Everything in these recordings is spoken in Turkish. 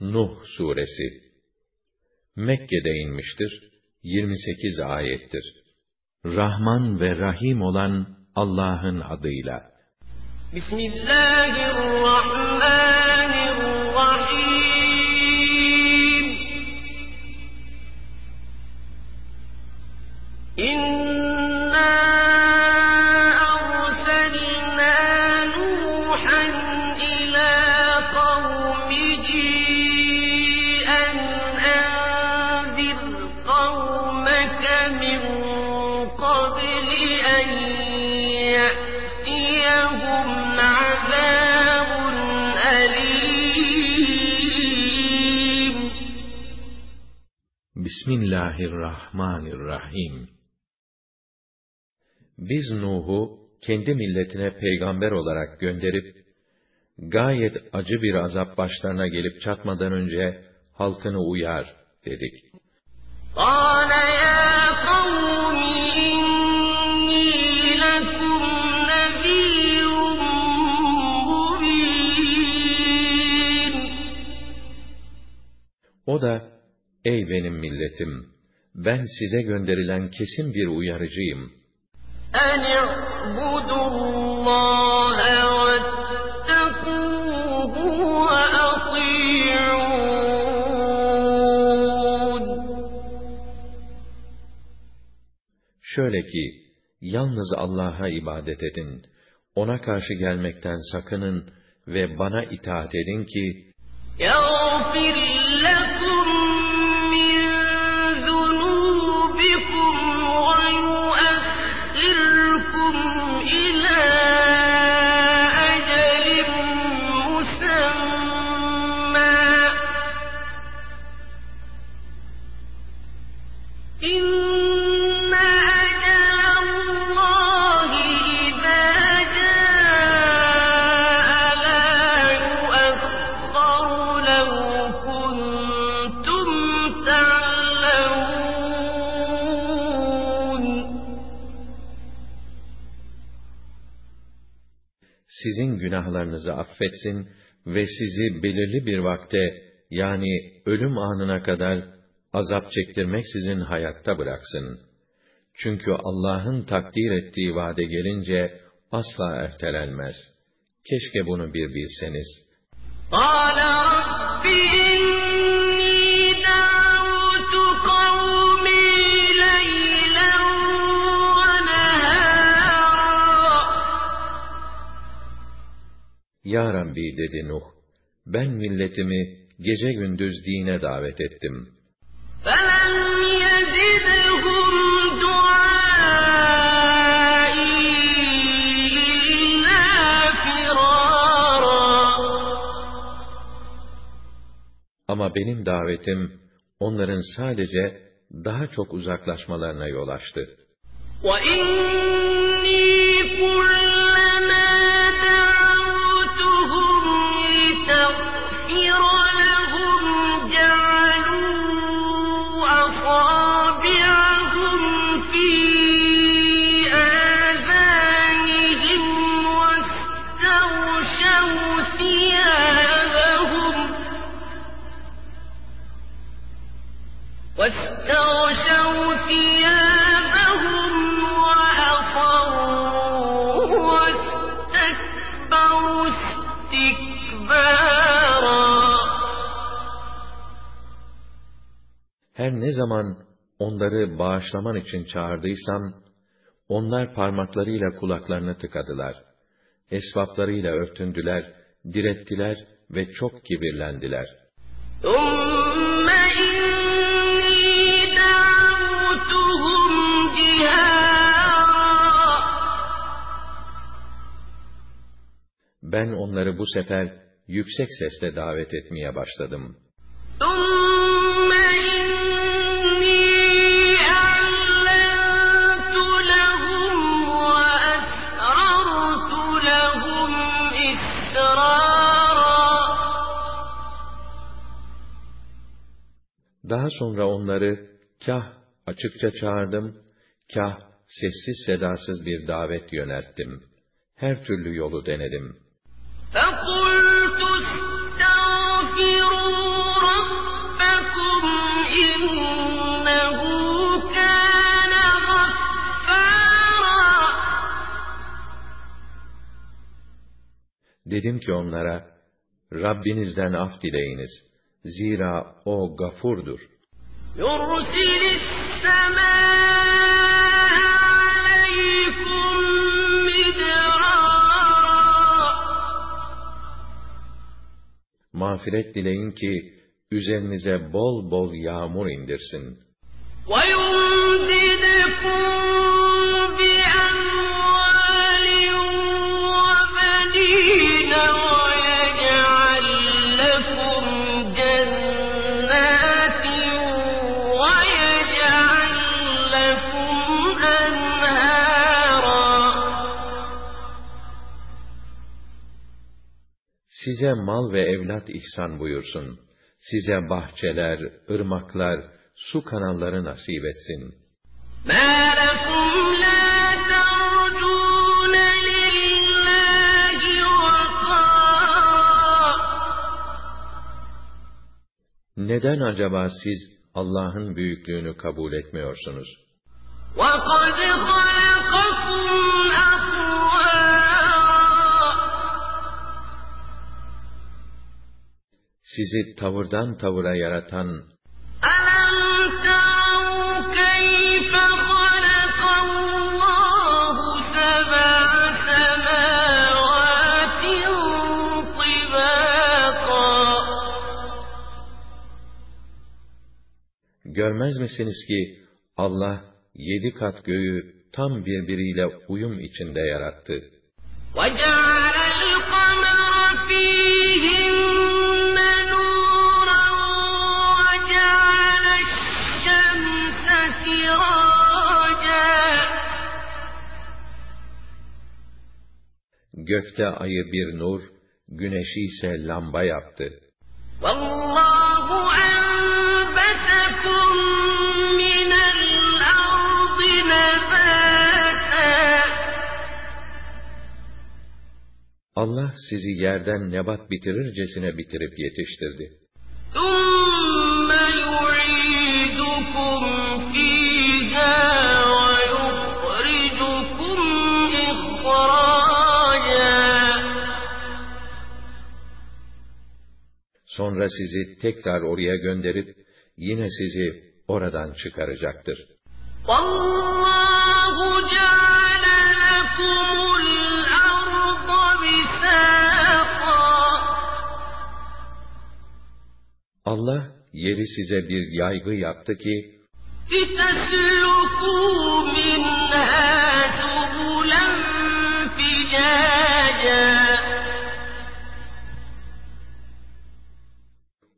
Nuh suresi Mekke'de inmiştir. 28 ayettir. Rahman ve Rahim olan Allah'ın adıyla. Bismillahirrahmanirrahim. İnna Bismillahirrahmanirrahim. Biz Nuh'u kendi milletine peygamber olarak gönderip, gayet acı bir azap başlarına gelip çatmadan önce halkını uyar dedik. قَالَ يَا قَوْمِ O da, ey benim milletim, ben size gönderilen kesin bir uyarıcıyım. Şöyle ki, yalnız Allah'a ibadet edin, ona karşı gelmekten sakının ve bana itaat edin ki, يَغْفِرْ لَكُمْ sizin günahlarınızı affetsin ve sizi belirli bir vakte yani ölüm anına kadar azap çektirmek sizin hayatta bıraksın. Çünkü Allah'ın takdir ettiği vade gelince asla ertelenmez. Keşke bunu bir bilseniz. قَالَ Ya Rabbi dedi Nuh, ben milletimi gece gündüz dine davet ettim. Ama benim davetim onların sadece daha çok uzaklaşmalarına yol açtı. Her ne zaman onları bağışlaman için çağırdıysam, onlar parmaklarıyla kulaklarını tıkadılar. Esvaplarıyla örtündüler, direttiler ve çok kibirlendiler. Ben onları bu sefer yüksek sesle davet etmeye başladım. Daha sonra onları kah açıkça çağırdım, kah sessiz sedasız bir davet yönelttim. Her türlü yolu denedim. Dedim ki onlara, Rabbinizden af dileyiniz. Zira o gafurdur. يُرْسِلِ السَّمَاءَ Mağfiret dileyin ki, üzerinize bol bol yağmur indirsin. ويمددكم Size mal ve evlat ihsan buyursun. Size bahçeler, ırmaklar, su kanalları nasip etsin. ما لكم لا ترجون لله وقارا Neden acaba siz Allah'ın büyüklüğünü kabul etmiyorsunuz? وقد خلقكم أطوارا Sizi tavırdan tavıra yaratan, ألم تروا كيف خلق الله سبع سماوات طباقا görmez misiniz ki Allah yedi kat göğü tam birbiriyle uyum içinde yarattı. وجعل القمر فيهن Gökte ayı bir nur, güneşi ise lamba yaptı. Allah sizi yerden nebat bitirircesine bitirip yetiştirdi. Sonra sizi tekrar oraya gönderip yine sizi oradan çıkaracaktır. Allah yeri size bir yaygı yaptı ki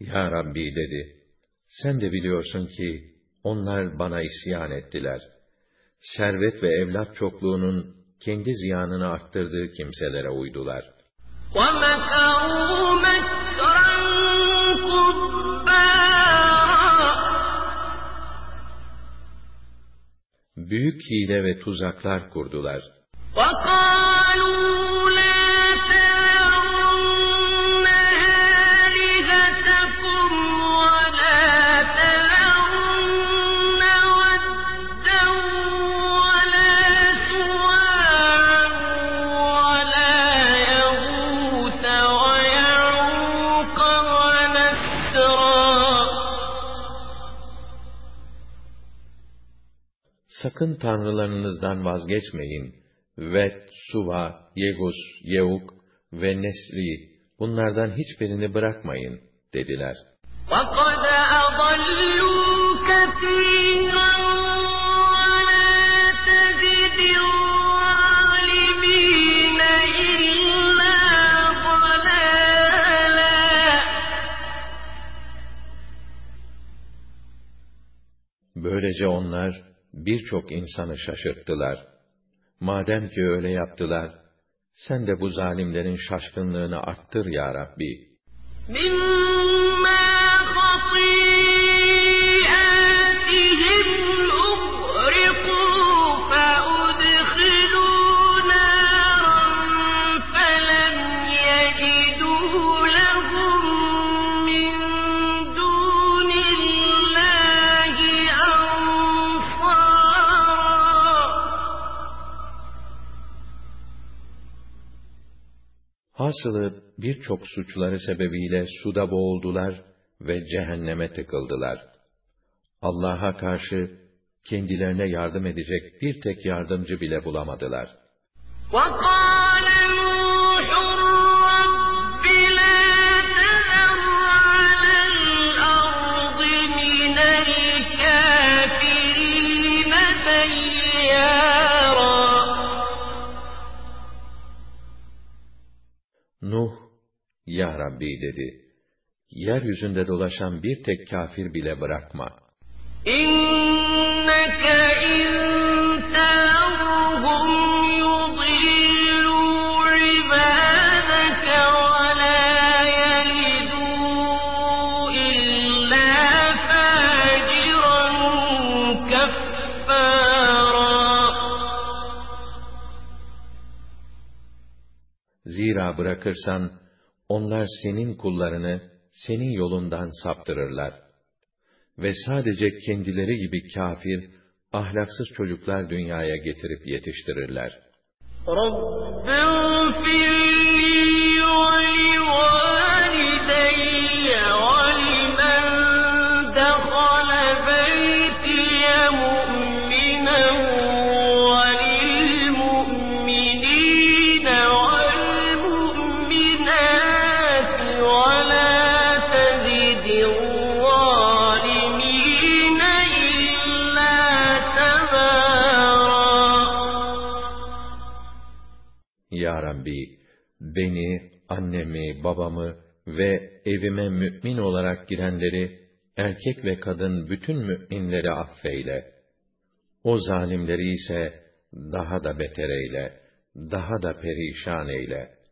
Ya Rabbi dedi, sen de biliyorsun ki onlar bana isyan ettiler. Servet ve evlat çokluğunun kendi ziyanını arttırdığı kimselere uydular. ومكروا مكرا كبارا Büyük hile ve tuzaklar kurdular. وقالوا Sakın tanrılarınızdan vazgeçmeyin. Vet, Suva, Yegus, Yeuk ve Nesri, bunlardan hiçbirini bırakmayın, dediler. وقد أضلوا كثيرا ولا تزد الظالمين إلا ضلالا Böylece onlar birçok insanı şaşırttılar. Madem ki öyle yaptılar, sen de bu zalimlerin şaşkınlığını arttır ya Rabbi. Min Hasılı birçok suçları sebebiyle suda boğuldular ve cehenneme tıkıldılar. Allah'a karşı kendilerine yardım edecek bir tek yardımcı bile bulamadılar. وقال Nuh, Ya Rabbi dedi, yeryüzünde dolaşan bir tek kafir bile bırakma. İnneke Zira bırakırsan, onlar senin kullarını senin yolundan saptırırlar. Ve sadece kendileri gibi kafir, ahlaksız çocuklar dünyaya getirip yetiştirirler. رب Rabbi, beni, annemi, babamı ve evime mümin olarak girenleri, erkek ve kadın bütün müminleri affeyle. O zalimleri ise daha da beter eyle, daha da perişan eyle.''